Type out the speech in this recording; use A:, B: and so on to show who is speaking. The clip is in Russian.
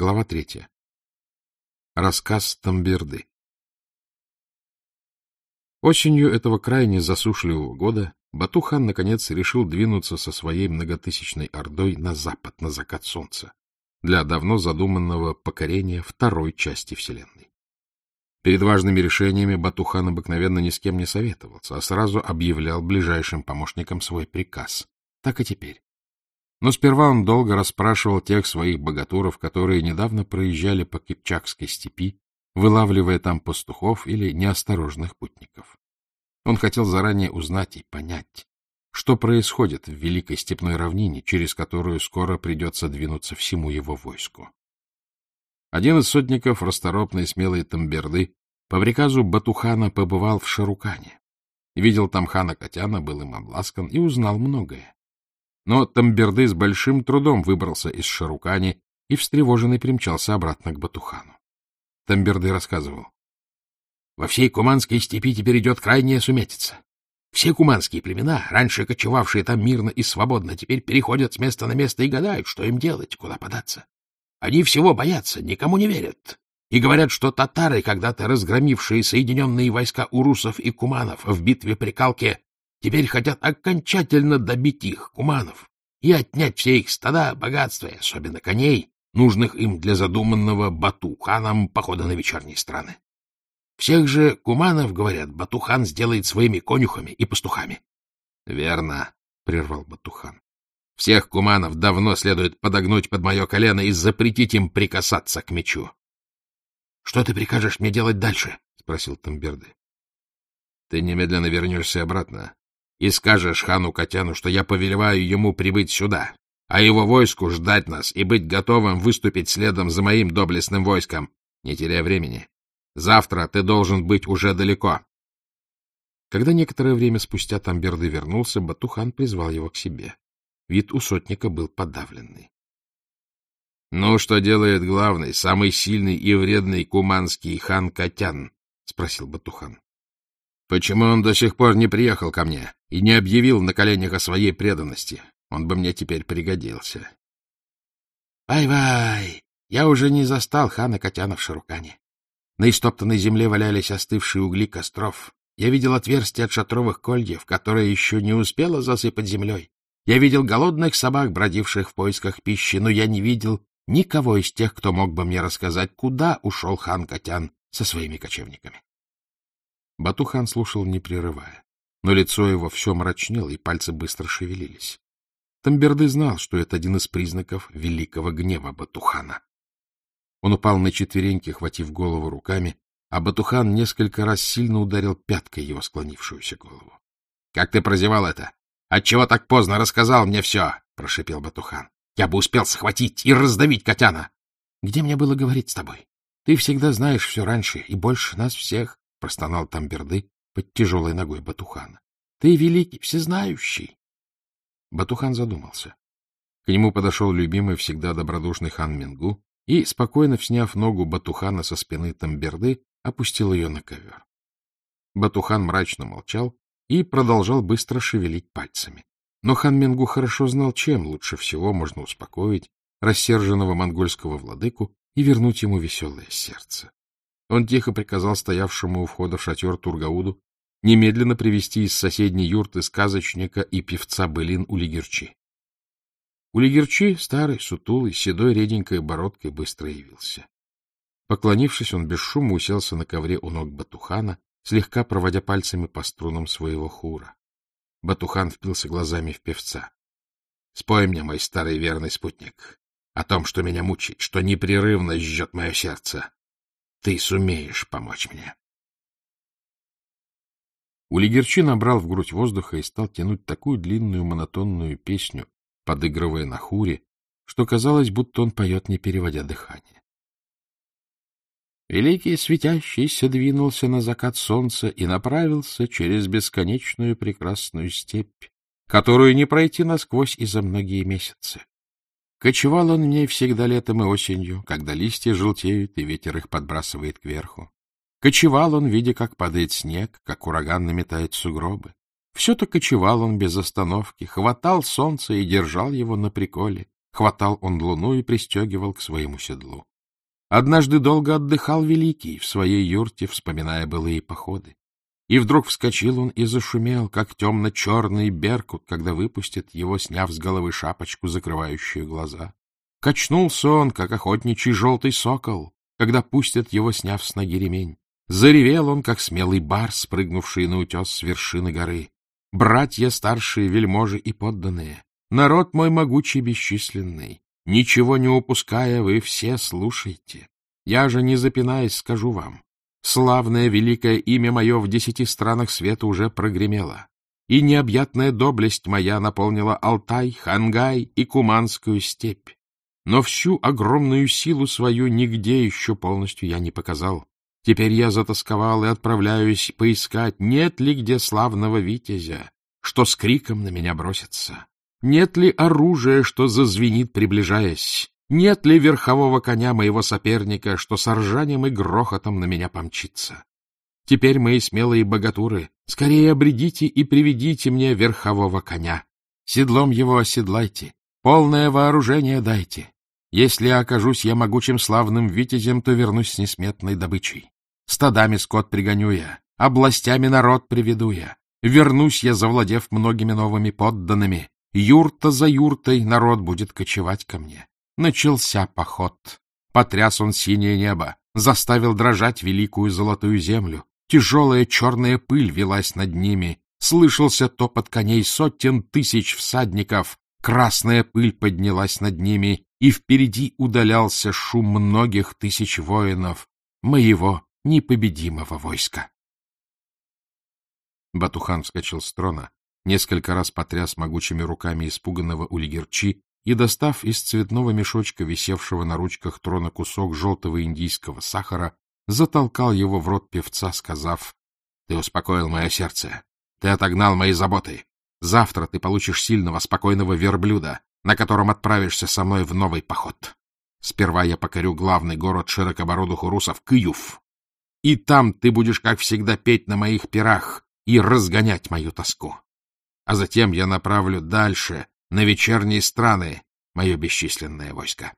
A: Глава третья. Рассказ Тамберды. Осенью этого крайне засушливого года Батухан, наконец, решил двинуться со своей многотысячной ордой на запад, на закат солнца, для давно задуманного покорения второй части Вселенной. Перед важными решениями Батухан обыкновенно ни с кем не советовался, а сразу объявлял ближайшим помощникам свой приказ. Так и теперь. Но сперва он долго расспрашивал тех своих богатуров, которые недавно проезжали по Кипчакской степи, вылавливая там пастухов или неосторожных путников. Он хотел заранее узнать и понять, что происходит в Великой Степной равнине, через которую скоро придется двинуться всему его войску. Один из сотников, расторопный смелый Тамберды, по приказу Батухана побывал в Шарукане. Видел там хана Катяна, был им обласкан и узнал многое. Но Тамберды с большим трудом выбрался из Шарукани и встревоженный примчался обратно к Батухану. Тамберды рассказывал. Во всей Куманской степи теперь идет крайняя сумятица. Все куманские племена, раньше кочевавшие там мирно и свободно, теперь переходят с места на место и гадают, что им делать, куда податься. Они всего боятся, никому не верят. И говорят, что татары, когда-то разгромившие соединенные войска урусов и куманов в битве при Калке, Теперь хотят окончательно добить их, куманов, и отнять все их стада, богатства, особенно коней, нужных им для задуманного Батуханом похода на вечерние страны. Всех же куманов, говорят, Батухан сделает своими конюхами и пастухами. — Верно, — прервал Батухан. — Всех куманов давно следует подогнуть под мое колено и запретить им прикасаться к мечу. — Что ты прикажешь мне делать дальше? — спросил Тамберды. — Ты немедленно вернешься обратно и скажешь хану Катяну, что я повелеваю ему прибыть сюда, а его войску ждать нас и быть готовым выступить следом за моим доблестным войском, не теряя времени. Завтра ты должен быть уже далеко. Когда некоторое время спустя Тамберды вернулся, Батухан призвал его к себе. Вид у сотника был подавленный. — Ну, что делает главный, самый сильный и вредный куманский хан Катян? — спросил Батухан. — Почему он до сих пор не приехал ко мне? и не объявил на коленях о своей преданности. Он бы мне теперь пригодился. Ай-вай! Я уже не застал хана Котяна в Шарукане. На истоптанной земле валялись остывшие угли костров. Я видел отверстия от шатровых кольев, которые еще не успела засыпать землей. Я видел голодных собак, бродивших в поисках пищи, но я не видел никого из тех, кто мог бы мне рассказать, куда ушел хан Котян со своими кочевниками. Батухан слушал, не прерывая но лицо его все мрачнело, и пальцы быстро шевелились. Тамберды знал, что это один из признаков великого гнева Батухана. Он упал на четвереньки, хватив голову руками, а Батухан несколько раз сильно ударил пяткой его склонившуюся голову. — Как ты прозевал это? Отчего так поздно рассказал мне все? — прошипел Батухан. — Я бы успел схватить и раздавить Котяна. — Где мне было говорить с тобой? Ты всегда знаешь все раньше и больше нас всех, — простонал Тамберды, под тяжелой ногой Батухана. — Ты великий, всезнающий. Батухан задумался. К нему подошел любимый всегда добродушный хан Мингу и, спокойно сняв ногу Батухана со спины Тамберды, опустил ее на ковер. Батухан мрачно молчал и продолжал быстро шевелить пальцами. Но хан Мингу хорошо знал, чем лучше всего можно успокоить рассерженного монгольского владыку и вернуть ему веселое сердце. Он тихо приказал стоявшему у входа в шатер Тургауду немедленно привести из соседней юрты сказочника и певца былин Улигерчи. Улигерчи, старый, сутулый, седой, реденькой бородкой, быстро явился. Поклонившись, он без шума уселся на ковре у ног Батухана, слегка проводя пальцами по струнам своего хура. Батухан впился глазами в певца. — Спой мне, мой старый верный спутник, о том, что меня мучает, что непрерывно жжет мое сердце. Ты сумеешь помочь мне. Улигерчи набрал в грудь воздуха и стал тянуть такую длинную монотонную песню, подыгрывая на хуре, что казалось, будто он поет, не переводя дыхание. Великий светящийся двинулся на закат солнца и направился через бесконечную прекрасную степь, которую не пройти насквозь и за многие месяцы. Кочевал он в ней всегда летом и осенью, когда листья желтеют и ветер их подбрасывает кверху. Кочевал он, видя, как падает снег, как ураган наметает сугробы. Все-то кочевал он без остановки, хватал солнце и держал его на приколе, Хватал он луну и пристегивал к своему седлу. Однажды долго отдыхал Великий в своей юрте, вспоминая былые походы. И вдруг вскочил он и зашумел, как темно-черный беркут, когда выпустит его, сняв с головы шапочку, закрывающую глаза. Качнулся он, как охотничий желтый сокол, когда пустят его, сняв с ноги ремень. Заревел он, как смелый бар, спрыгнувший на утес с вершины горы. Братья старшие, вельможи и подданные, народ мой могучий бесчисленный, ничего не упуская, вы все слушайте. Я же, не запинаясь, скажу вам, Славное великое имя мое в десяти странах света уже прогремело, и необъятная доблесть моя наполнила Алтай, Хангай и Куманскую степь. Но всю огромную силу свою нигде еще полностью я не показал. Теперь я затасковал и отправляюсь поискать, нет ли где славного витязя, что с криком на меня бросится. Нет ли оружия, что зазвенит, приближаясь? Нет ли верхового коня моего соперника, что с ржанием и грохотом на меня помчится? Теперь, мои смелые богатуры, скорее обредите и приведите мне верхового коня. Седлом его оседлайте, полное вооружение дайте. Если окажусь я могучим славным витязем, то вернусь с несметной добычей. Стадами скот пригоню я, областями народ приведу я. Вернусь я, завладев многими новыми подданными. Юрта за юртой народ будет кочевать ко мне. Начался поход. Потряс он синее небо, заставил дрожать великую золотую землю. Тяжелая черная пыль велась над ними. Слышался топот коней сотен тысяч всадников. Красная пыль поднялась над ними, и впереди удалялся шум многих тысяч воинов, моего непобедимого войска. Батухан вскочил с трона, несколько раз потряс могучими руками испуганного Улигерчи и, достав из цветного мешочка, висевшего на ручках трона кусок желтого индийского сахара, затолкал его в рот певца, сказав, — Ты успокоил мое сердце, ты отогнал мои заботы. Завтра ты получишь сильного, спокойного верблюда, на котором отправишься со мной в новый поход. Сперва я покорю главный город широкобородых урусов Киюв, и там ты будешь, как всегда, петь на моих пирах и разгонять мою тоску. А затем я направлю дальше, на вечерние страны мое бесчисленное войско.